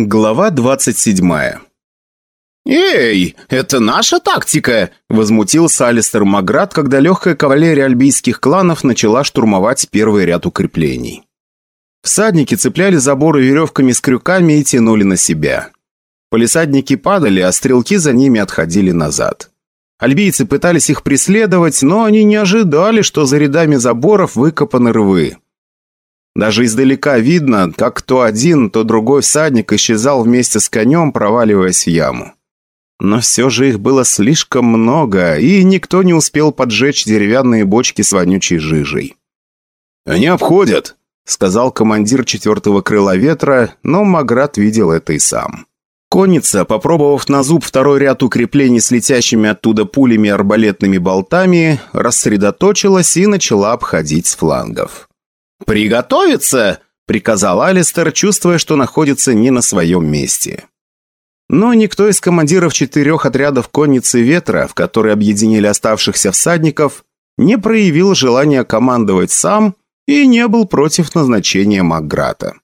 Глава 27 «Эй, это наша тактика!» – возмутился Алистер Маград, когда легкая кавалерия альбийских кланов начала штурмовать первый ряд укреплений. Всадники цепляли заборы веревками с крюками и тянули на себя. Полисадники падали, а стрелки за ними отходили назад. Альбийцы пытались их преследовать, но они не ожидали, что за рядами заборов выкопаны рвы. Даже издалека видно, как то один, то другой всадник исчезал вместе с конем, проваливаясь в яму. Но все же их было слишком много, и никто не успел поджечь деревянные бочки с вонючей жижей. «Они обходят», — сказал командир четвертого крыла ветра, но Маград видел это и сам. Конница, попробовав на зуб второй ряд укреплений с летящими оттуда пулями и арбалетными болтами, рассредоточилась и начала обходить с флангов. «Приготовиться!» – приказал Алистер, чувствуя, что находится не на своем месте. Но никто из командиров четырех отрядов конницы ветра, в которые объединили оставшихся всадников, не проявил желания командовать сам и не был против назначения Макграта.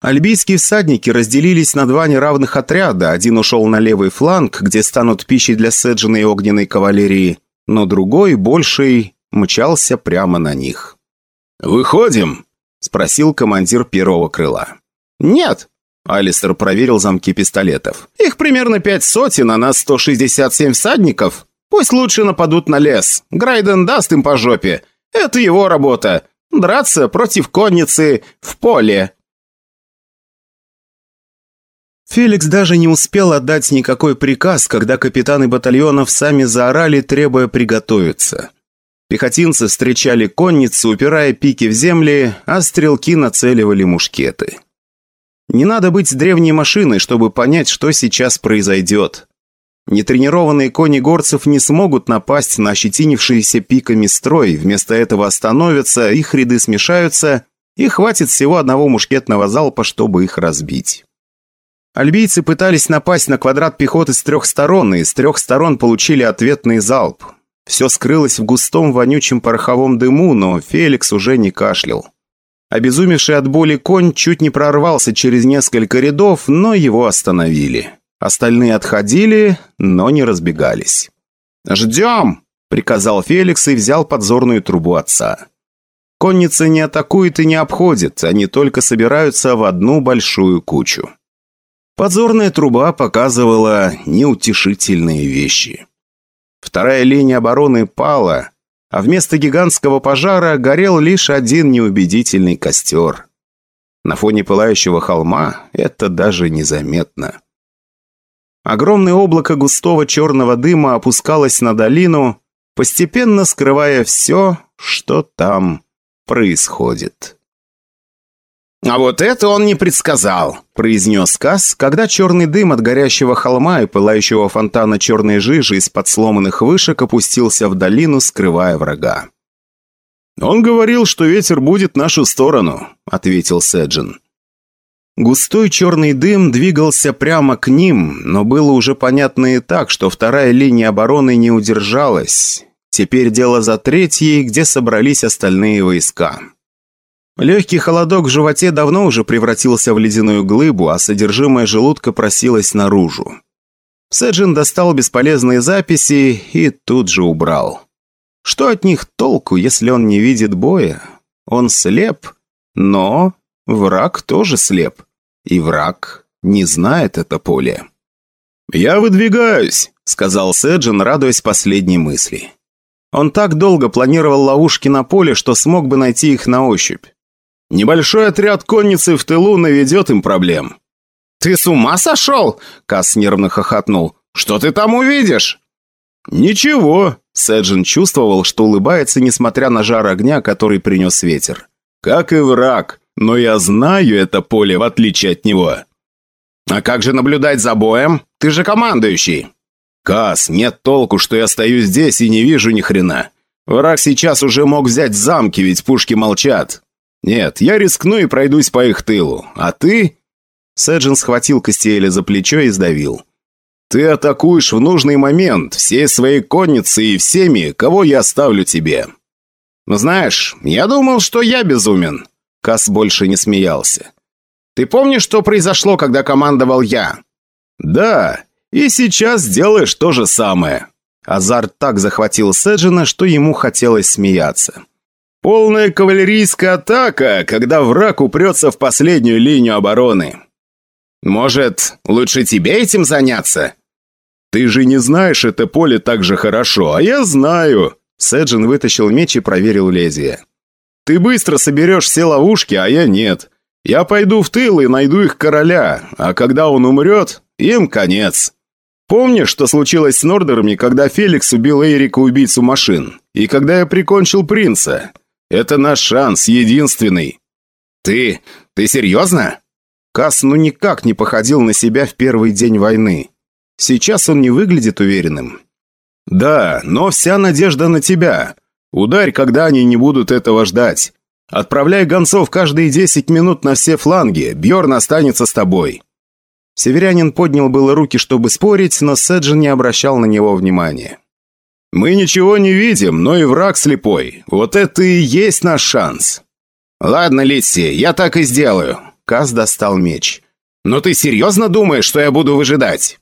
Альбийские всадники разделились на два неравных отряда, один ушел на левый фланг, где станут пищей для Седжиной огненной кавалерии, но другой, больший, мчался прямо на них. «Выходим?» – спросил командир первого крыла. «Нет!» – Алистер проверил замки пистолетов. «Их примерно пять сотен, а нас 167 всадников. Пусть лучше нападут на лес. Грайден даст им по жопе. Это его работа. Драться против конницы в поле». Феликс даже не успел отдать никакой приказ, когда капитаны батальонов сами заорали, требуя приготовиться. Пехотинцы встречали конницу, упирая пики в земли, а стрелки нацеливали мушкеты. Не надо быть древней машиной, чтобы понять, что сейчас произойдет. Нетренированные кони горцев не смогут напасть на ощетинившиеся пиками строй, вместо этого остановятся, их ряды смешаются, и хватит всего одного мушкетного залпа, чтобы их разбить. Альбийцы пытались напасть на квадрат пехоты с трех сторон, и с трех сторон получили ответный залп. Все скрылось в густом вонючем пороховом дыму, но Феликс уже не кашлял. Обезумевший от боли конь чуть не прорвался через несколько рядов, но его остановили. Остальные отходили, но не разбегались. «Ждем!» – приказал Феликс и взял подзорную трубу отца. Конница не атакует и не обходит, они только собираются в одну большую кучу. Подзорная труба показывала неутешительные вещи. Вторая линия обороны пала, а вместо гигантского пожара горел лишь один неубедительный костер. На фоне пылающего холма это даже незаметно. Огромное облако густого черного дыма опускалось на долину, постепенно скрывая все, что там происходит. «А вот это он не предсказал», – произнес Касс, когда черный дым от горящего холма и пылающего фонтана черной жижи из-под сломанных вышек опустился в долину, скрывая врага. «Он говорил, что ветер будет нашу сторону», – ответил Седжин. Густой черный дым двигался прямо к ним, но было уже понятно и так, что вторая линия обороны не удержалась. Теперь дело за третьей, где собрались остальные войска. Легкий холодок в животе давно уже превратился в ледяную глыбу, а содержимое желудка просилось наружу. Сэджин достал бесполезные записи и тут же убрал. Что от них толку, если он не видит боя? Он слеп, но враг тоже слеп. И враг не знает это поле. «Я выдвигаюсь», — сказал Сэджин, радуясь последней мысли. Он так долго планировал ловушки на поле, что смог бы найти их на ощупь. Небольшой отряд конницы в тылу наведет им проблем». «Ты с ума сошел?» – Кас нервно хохотнул. «Что ты там увидишь?» «Ничего», – Сэджин чувствовал, что улыбается, несмотря на жар огня, который принес ветер. «Как и враг, но я знаю это поле, в отличие от него». «А как же наблюдать за боем? Ты же командующий». «Кас, нет толку, что я стою здесь и не вижу ни хрена. Враг сейчас уже мог взять замки, ведь пушки молчат. «Нет, я рискну и пройдусь по их тылу. А ты...» Сэджин схватил Кастиэля за плечо и сдавил. «Ты атакуешь в нужный момент всей своей конницей и всеми, кого я оставлю тебе». «Знаешь, я думал, что я безумен». Кас больше не смеялся. Ты помнишь, что произошло, когда командовал я?» «Да, и сейчас делаешь то же самое». Азарт так захватил Седжина, что ему хотелось смеяться. «Полная кавалерийская атака, когда враг упрется в последнюю линию обороны». «Может, лучше тебе этим заняться?» «Ты же не знаешь это поле так же хорошо, а я знаю!» Седжин вытащил меч и проверил лезвие. «Ты быстро соберешь все ловушки, а я нет. Я пойду в тыл и найду их короля, а когда он умрет, им конец. Помнишь, что случилось с Нордерами, когда Феликс убил Эрика убийцу машин? И когда я прикончил принца? Это наш шанс, единственный». «Ты... ты серьезно?» Касс ну никак не походил на себя в первый день войны. Сейчас он не выглядит уверенным. «Да, но вся надежда на тебя. Ударь, когда они не будут этого ждать. Отправляй гонцов каждые десять минут на все фланги. Бьорн останется с тобой». Северянин поднял было руки, чтобы спорить, но Седжин не обращал на него внимания. «Мы ничего не видим, но и враг слепой. Вот это и есть наш шанс». «Ладно, Литси, я так и сделаю». Каз достал меч. «Но ты серьезно думаешь, что я буду выжидать?»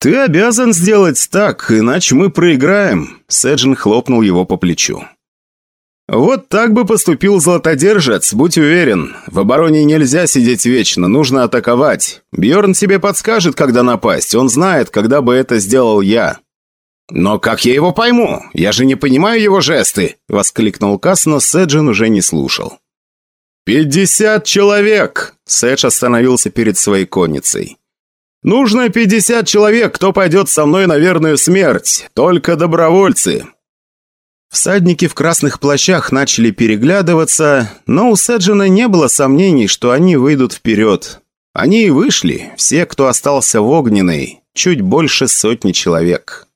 «Ты обязан сделать так, иначе мы проиграем», — Седжин хлопнул его по плечу. «Вот так бы поступил Златодержец, будь уверен. В обороне нельзя сидеть вечно, нужно атаковать. Бьорн тебе подскажет, когда напасть, он знает, когда бы это сделал я». «Но как я его пойму? Я же не понимаю его жесты!» — воскликнул Кас, но Седжин уже не слушал. «Пятьдесят человек!» — Седж остановился перед своей конницей. Нужно пятьдесят человек, кто пойдет со мной на верную смерть. Только добровольцы». Всадники в красных плащах начали переглядываться, но у Седжина не было сомнений, что они выйдут вперед. Они и вышли, все, кто остался в огненной, чуть больше сотни человек.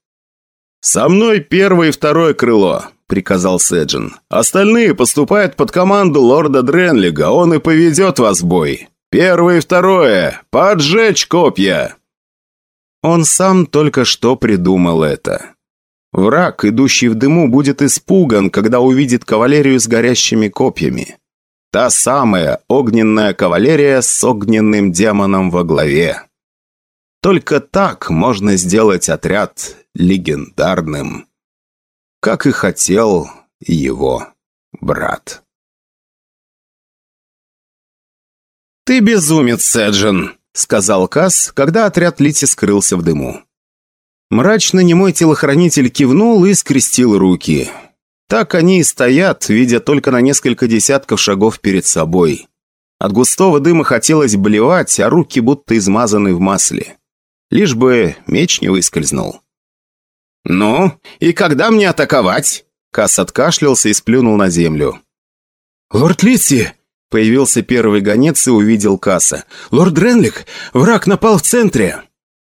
«Со мной первое и второе крыло», — приказал Седжин. «Остальные поступают под команду лорда Дренлига, он и поведет вас в бой. Первое и второе! Поджечь копья!» Он сам только что придумал это. Враг, идущий в дыму, будет испуган, когда увидит кавалерию с горящими копьями. Та самая огненная кавалерия с огненным демоном во главе. Только так можно сделать отряд легендарным. Как и хотел его брат. «Ты безумец, Сэджин», — сказал Касс, когда отряд Лити скрылся в дыму. Мрачно немой телохранитель кивнул и скрестил руки. Так они и стоят, видя только на несколько десятков шагов перед собой. От густого дыма хотелось блевать, а руки будто измазаны в масле. Лишь бы меч не выскользнул. «Ну, и когда мне атаковать?» Касс откашлялся и сплюнул на землю. «Лорд Литси!» Появился первый гонец и увидел Касса. «Лорд Ренлик! Враг напал в центре!»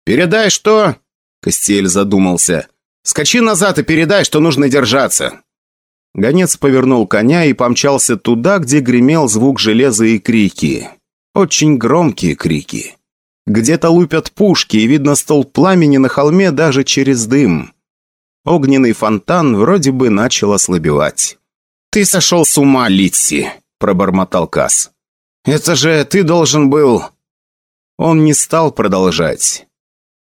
«Передай, что...» Костель задумался. «Скачи назад и передай, что нужно держаться!» Гонец повернул коня и помчался туда, где гремел звук железа и крики. Очень громкие крики. Где-то лупят пушки, и видно стол пламени на холме даже через дым. Огненный фонтан вроде бы начал ослабевать. «Ты сошел с ума, Литси!» пробормотал Касс. «Это же ты должен был...» Он не стал продолжать.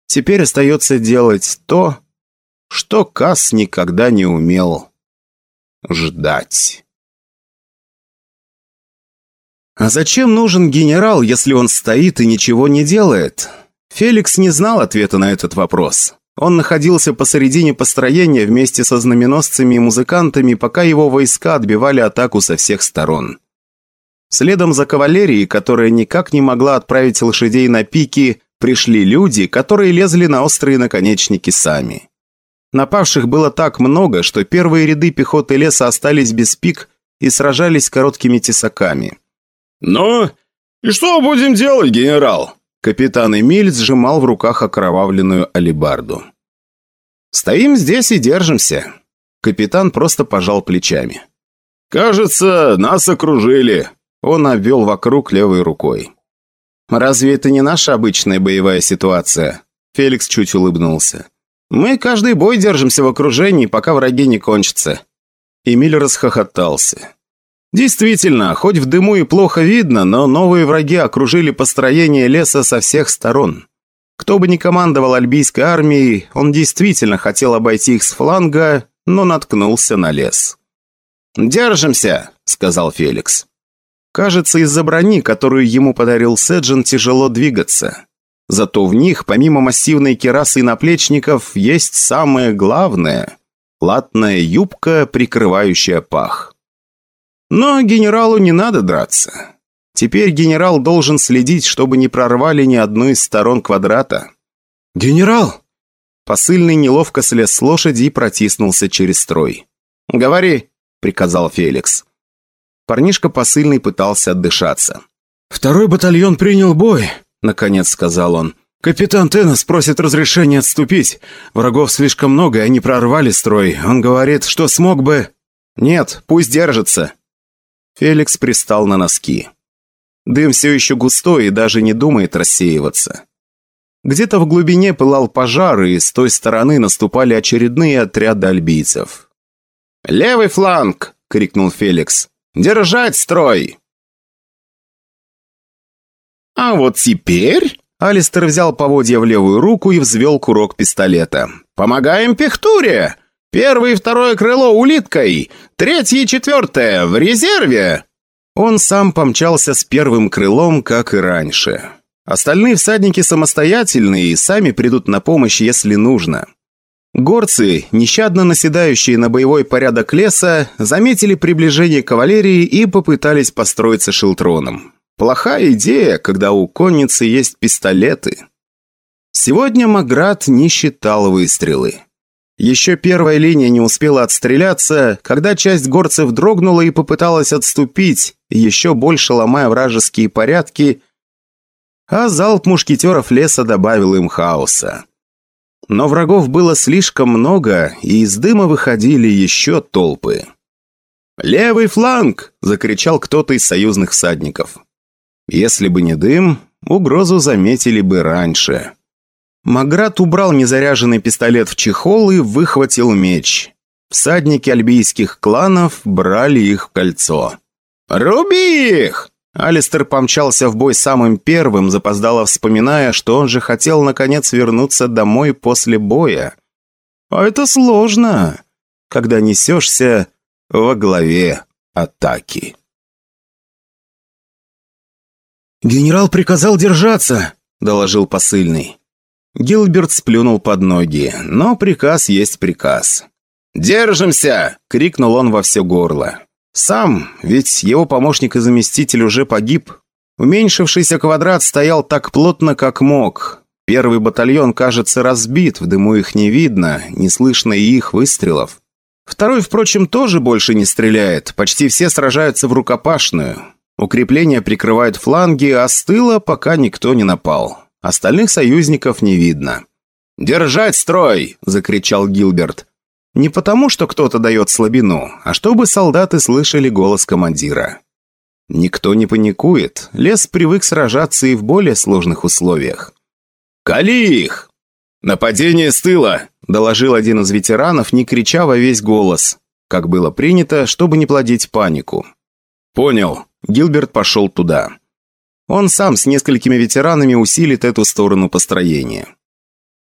Теперь остается делать то, что Касс никогда не умел ждать. А зачем нужен генерал, если он стоит и ничего не делает? Феликс не знал ответа на этот вопрос. Он находился посередине построения вместе со знаменосцами и музыкантами, пока его войска отбивали атаку со всех сторон. Следом за кавалерией, которая никак не могла отправить лошадей на пики, пришли люди, которые лезли на острые наконечники сами. Напавших было так много, что первые ряды пехоты леса остались без пик и сражались короткими тесаками. «Ну, и что будем делать, генерал?» Капитан Эмиль сжимал в руках окровавленную алебарду. «Стоим здесь и держимся». Капитан просто пожал плечами. «Кажется, нас окружили», он обвел вокруг левой рукой. «Разве это не наша обычная боевая ситуация?» Феликс чуть улыбнулся. «Мы каждый бой держимся в окружении, пока враги не кончатся». Эмиль расхохотался. Действительно, хоть в дыму и плохо видно, но новые враги окружили построение леса со всех сторон. Кто бы ни командовал альбийской армией, он действительно хотел обойти их с фланга, но наткнулся на лес. «Держимся», — сказал Феликс. Кажется, из-за брони, которую ему подарил Седжин, тяжело двигаться. Зато в них, помимо массивной керасы и наплечников, есть самое главное – латная юбка, прикрывающая пах. Но генералу не надо драться. Теперь генерал должен следить, чтобы не прорвали ни одну из сторон квадрата. «Генерал!» Посыльный неловко слез с лошади и протиснулся через строй. «Говори», — приказал Феликс. Парнишка посыльный пытался отдышаться. «Второй батальон принял бой», — наконец сказал он. «Капитан Теннес просит разрешения отступить. Врагов слишком много, и они прорвали строй. Он говорит, что смог бы...» «Нет, пусть держится». Феликс пристал на носки. Дым все еще густой и даже не думает рассеиваться. Где-то в глубине пылал пожар, и с той стороны наступали очередные отряды альбийцев. «Левый фланг!» — крикнул Феликс. «Держать строй!» «А вот теперь...» Алистер взял поводья в левую руку и взвел курок пистолета. «Помогаем Пехтуре! Первое и второе крыло улиткой! Третье и четвертое в резерве!» Он сам помчался с первым крылом, как и раньше. Остальные всадники самостоятельные и сами придут на помощь, если нужно. Горцы, нещадно наседающие на боевой порядок леса, заметили приближение кавалерии и попытались построиться шилтроном. Плохая идея, когда у конницы есть пистолеты. Сегодня Маград не считал выстрелы. Еще первая линия не успела отстреляться, когда часть горцев дрогнула и попыталась отступить, еще больше ломая вражеские порядки, а залп мушкетеров леса добавил им хаоса. Но врагов было слишком много, и из дыма выходили еще толпы. «Левый фланг!» – закричал кто-то из союзных всадников. Если бы не дым, угрозу заметили бы раньше. Маград убрал незаряженный пистолет в чехол и выхватил меч. Всадники альбийских кланов брали их в кольцо. «Руби их!» Алистер помчался в бой самым первым, запоздало вспоминая, что он же хотел наконец вернуться домой после боя. А это сложно, когда несешься во главе атаки. «Генерал приказал держаться», — доложил посыльный. Гилберт сплюнул под ноги, но приказ есть приказ. «Держимся!» — крикнул он во все горло. Сам, ведь его помощник и заместитель уже погиб. Уменьшившийся квадрат стоял так плотно, как мог. Первый батальон, кажется, разбит, в дыму их не видно, не слышно и их выстрелов. Второй, впрочем, тоже больше не стреляет, почти все сражаются в рукопашную. Укрепления прикрывают фланги, а с тыла пока никто не напал. Остальных союзников не видно. «Держать строй!» – закричал Гилберт. Не потому, что кто-то дает слабину, а чтобы солдаты слышали голос командира. Никто не паникует, лес привык сражаться и в более сложных условиях. «Кали их!» «Нападение с тыла!» – доложил один из ветеранов, не крича во весь голос, как было принято, чтобы не плодить панику. «Понял. Гилберт пошел туда. Он сам с несколькими ветеранами усилит эту сторону построения.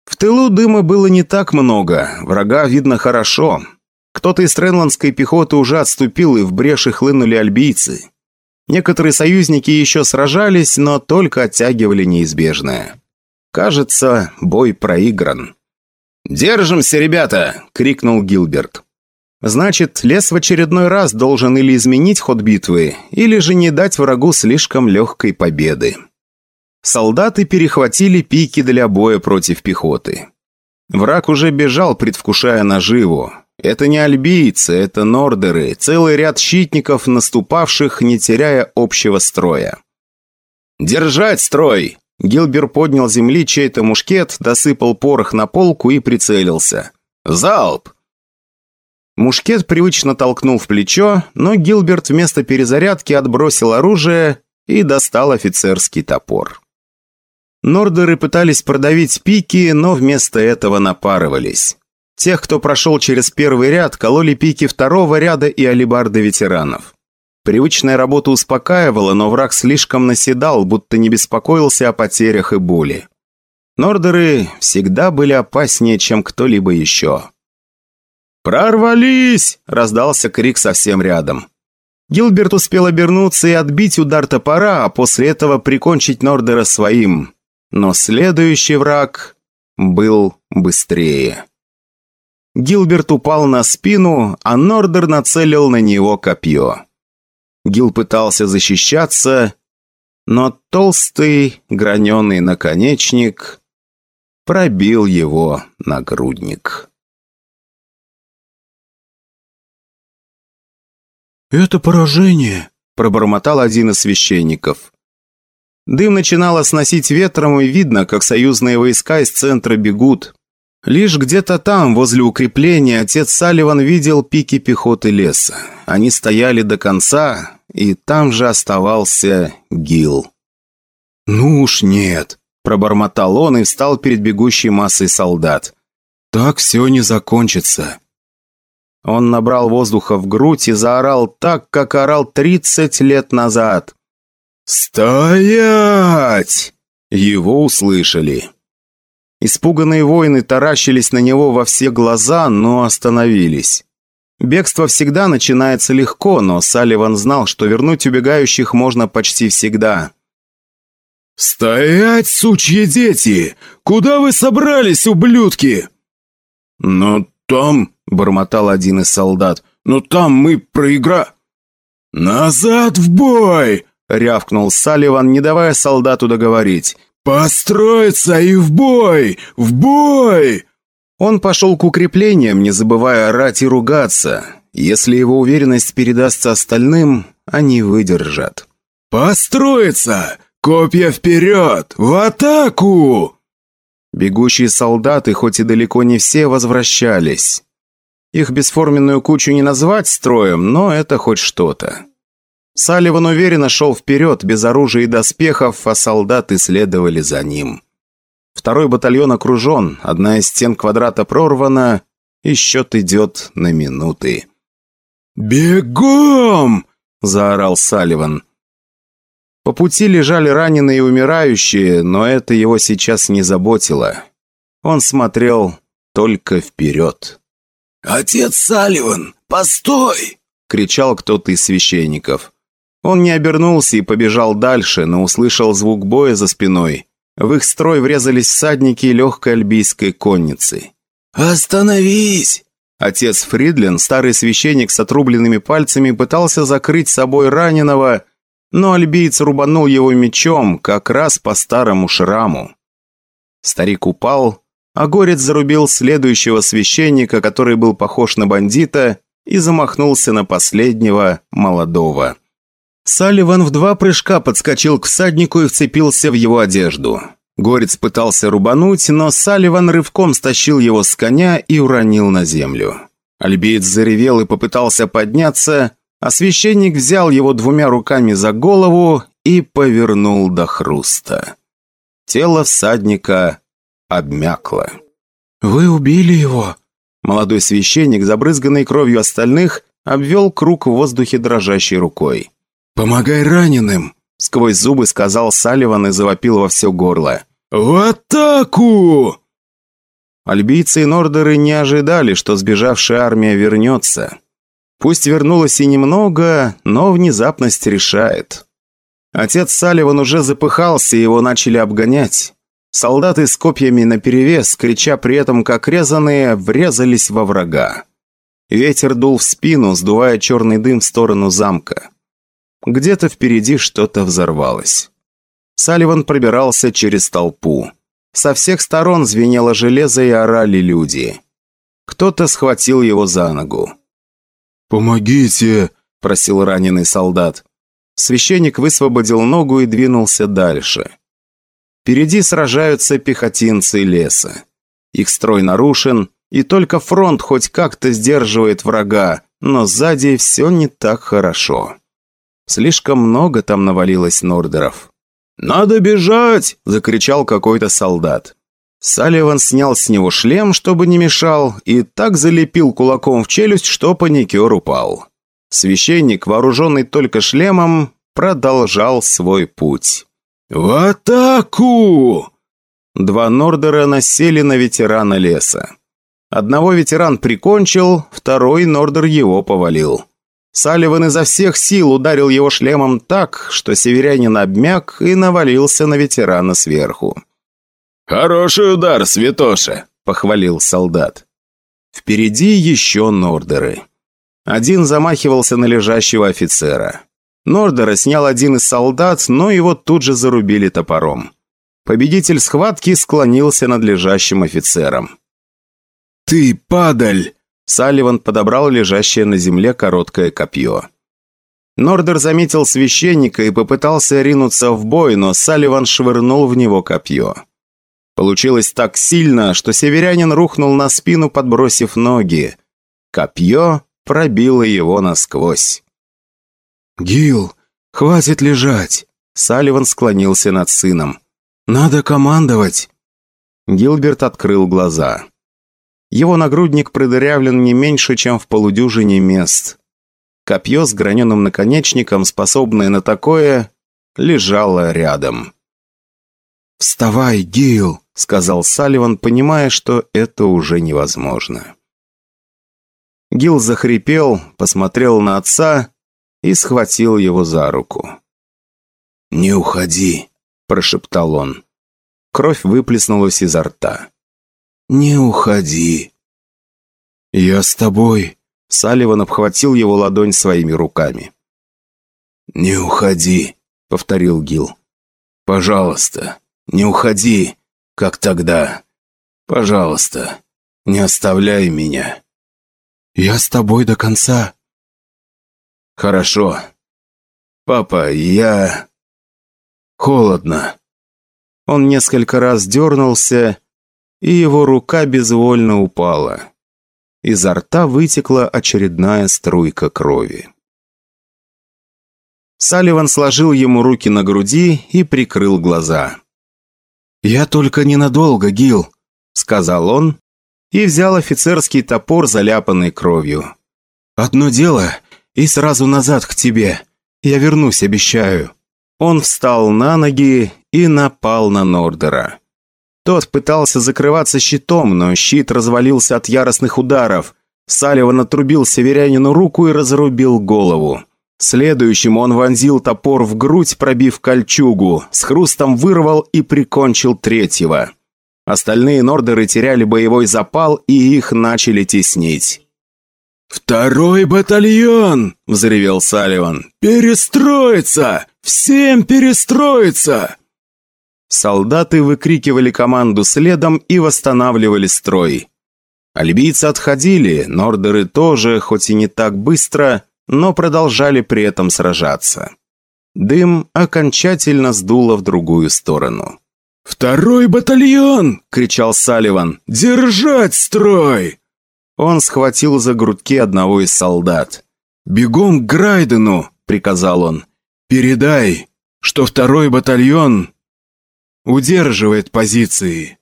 В тылу дыма было не так много, врага видно хорошо. Кто-то из тренландской пехоты уже отступил, и в бреши хлынули альбийцы. Некоторые союзники еще сражались, но только оттягивали неизбежное. Кажется, бой проигран. «Держимся, ребята!» — крикнул Гилберт. Значит, лес в очередной раз должен или изменить ход битвы, или же не дать врагу слишком легкой победы. Солдаты перехватили пики для боя против пехоты. Враг уже бежал, предвкушая наживу. Это не альбийцы, это нордеры, целый ряд щитников, наступавших, не теряя общего строя. «Держать строй!» Гилбер поднял земли чей-то мушкет, досыпал порох на полку и прицелился. «Залп!» Мушкет привычно толкнул в плечо, но Гилберт вместо перезарядки отбросил оружие и достал офицерский топор. Нордеры пытались продавить пики, но вместо этого напарывались. Тех, кто прошел через первый ряд, кололи пики второго ряда и алибарды ветеранов. Привычная работа успокаивала, но враг слишком наседал, будто не беспокоился о потерях и боли. Нордеры всегда были опаснее, чем кто-либо еще. «Прорвались!» – раздался крик совсем рядом. Гилберт успел обернуться и отбить удар топора, а после этого прикончить Нордера своим. Но следующий враг был быстрее. Гилберт упал на спину, а Нордер нацелил на него копье. Гил пытался защищаться, но толстый граненый наконечник пробил его нагрудник. «Это поражение», – пробормотал один из священников. Дым начинало сносить ветром, и видно, как союзные войска из центра бегут. Лишь где-то там, возле укрепления, отец Салливан видел пики пехоты леса. Они стояли до конца, и там же оставался Гил. «Ну уж нет», – пробормотал он и встал перед бегущей массой солдат. «Так все не закончится». Он набрал воздуха в грудь и заорал так, как орал 30 лет назад. «Стоять!» Его услышали. Испуганные воины таращились на него во все глаза, но остановились. Бегство всегда начинается легко, но Салливан знал, что вернуть убегающих можно почти всегда. «Стоять, сучьи дети! Куда вы собрались, ублюдки?» «Но там...» – бормотал один из солдат. «Но там мы проигра...» «Назад в бой!» – рявкнул Салливан, не давая солдату договорить. «Построиться и в бой! В бой!» Он пошел к укреплениям, не забывая орать и ругаться. Если его уверенность передастся остальным, они выдержат. «Построиться! Копья вперед! В атаку!» Бегущие солдаты, хоть и далеко не все, возвращались. Их бесформенную кучу не назвать строем, но это хоть что-то. Салливан уверенно шел вперед, без оружия и доспехов, а солдаты следовали за ним. Второй батальон окружен, одна из стен квадрата прорвана, и счет идет на минуты. «Бегом!» – заорал Салливан. По пути лежали раненые и умирающие, но это его сейчас не заботило. Он смотрел только вперед. «Отец Салливан, постой!» – кричал кто-то из священников. Он не обернулся и побежал дальше, но услышал звук боя за спиной. В их строй врезались всадники легкой альбийской конницы. «Остановись!» Отец Фридлин, старый священник с отрубленными пальцами, пытался закрыть собой раненого, но альбиец рубанул его мечом как раз по старому шраму. Старик упал, а горец зарубил следующего священника, который был похож на бандита, и замахнулся на последнего, молодого. Салливан в два прыжка подскочил к всаднику и вцепился в его одежду. Горец пытался рубануть, но Салливан рывком стащил его с коня и уронил на землю. Альбиец заревел и попытался подняться, а священник взял его двумя руками за голову и повернул до хруста. Тело всадника обмякло. «Вы убили его?» Молодой священник, забрызганный кровью остальных, обвел круг в воздухе дрожащей рукой. «Помогай раненым!» Сквозь зубы сказал Салливан и завопил во все горло. «В атаку!» Альбийцы и нордеры не ожидали, что сбежавшая армия вернется. Пусть вернулось и немного, но внезапность решает. Отец Салливан уже запыхался, его начали обгонять. Солдаты с копьями наперевес, крича при этом как резаные, врезались во врага. Ветер дул в спину, сдувая черный дым в сторону замка. Где-то впереди что-то взорвалось. Салливан пробирался через толпу. Со всех сторон звенело железо и орали люди. Кто-то схватил его за ногу. «Помогите!» – просил раненый солдат. Священник высвободил ногу и двинулся дальше. Впереди сражаются пехотинцы леса. Их строй нарушен, и только фронт хоть как-то сдерживает врага, но сзади все не так хорошо. Слишком много там навалилось нордеров. «Надо бежать!» – закричал какой-то солдат. Салливан снял с него шлем, чтобы не мешал, и так залепил кулаком в челюсть, что паникер упал. Священник, вооруженный только шлемом, продолжал свой путь. «В атаку!» Два Нордера насели на ветерана леса. Одного ветеран прикончил, второй Нордер его повалил. Салливан изо всех сил ударил его шлемом так, что северянин обмяк и навалился на ветерана сверху. «Хороший удар, святоша!» – похвалил солдат. Впереди еще Нордеры. Один замахивался на лежащего офицера. Нордера снял один из солдат, но его тут же зарубили топором. Победитель схватки склонился над лежащим офицером. «Ты падаль!» Салливан подобрал лежащее на земле короткое копье. Нордер заметил священника и попытался ринуться в бой, но Салливан швырнул в него копье. Получилось так сильно, что северянин рухнул на спину, подбросив ноги. Копье пробило его насквозь. «Гил, хватит лежать!» Салливан склонился над сыном. «Надо командовать!» Гилберт открыл глаза. Его нагрудник продырявлен не меньше, чем в полудюжине мест. Копье с граненым наконечником, способное на такое, лежало рядом. «Вставай, Гил!» — сказал Салливан, понимая, что это уже невозможно. Гил захрипел, посмотрел на отца и схватил его за руку. «Не уходи!» – прошептал он. Кровь выплеснулась изо рта. «Не уходи!» «Я с тобой!» Салливан обхватил его ладонь своими руками. «Не уходи!» – повторил Гил. «Пожалуйста, не уходи, как тогда. Пожалуйста, не оставляй меня». «Я с тобой до конца». «Хорошо. Папа, я...» «Холодно». Он несколько раз дернулся, и его рука безвольно упала. Изо рта вытекла очередная струйка крови. Салливан сложил ему руки на груди и прикрыл глаза. «Я только ненадолго, Гил», — сказал он, и взял офицерский топор, заляпанный кровью. «Одно дело, и сразу назад к тебе. Я вернусь, обещаю». Он встал на ноги и напал на Нордера. Тот пытался закрываться щитом, но щит развалился от яростных ударов. Салливан отрубил северянину руку и разрубил голову. Следующим он вонзил топор в грудь, пробив кольчугу, с хрустом вырвал и прикончил третьего. Остальные нордеры теряли боевой запал, и их начали теснить. «Второй батальон!» – взревел Салливан. «Перестроиться! Всем перестроиться!» Солдаты выкрикивали команду следом и восстанавливали строй. Альбийцы отходили, нордеры тоже, хоть и не так быстро, но продолжали при этом сражаться. Дым окончательно сдуло в другую сторону. «Второй батальон!» – кричал Салливан. «Держать строй!» Он схватил за грудки одного из солдат. «Бегом к Грайдену!» – приказал он. «Передай, что второй батальон удерживает позиции».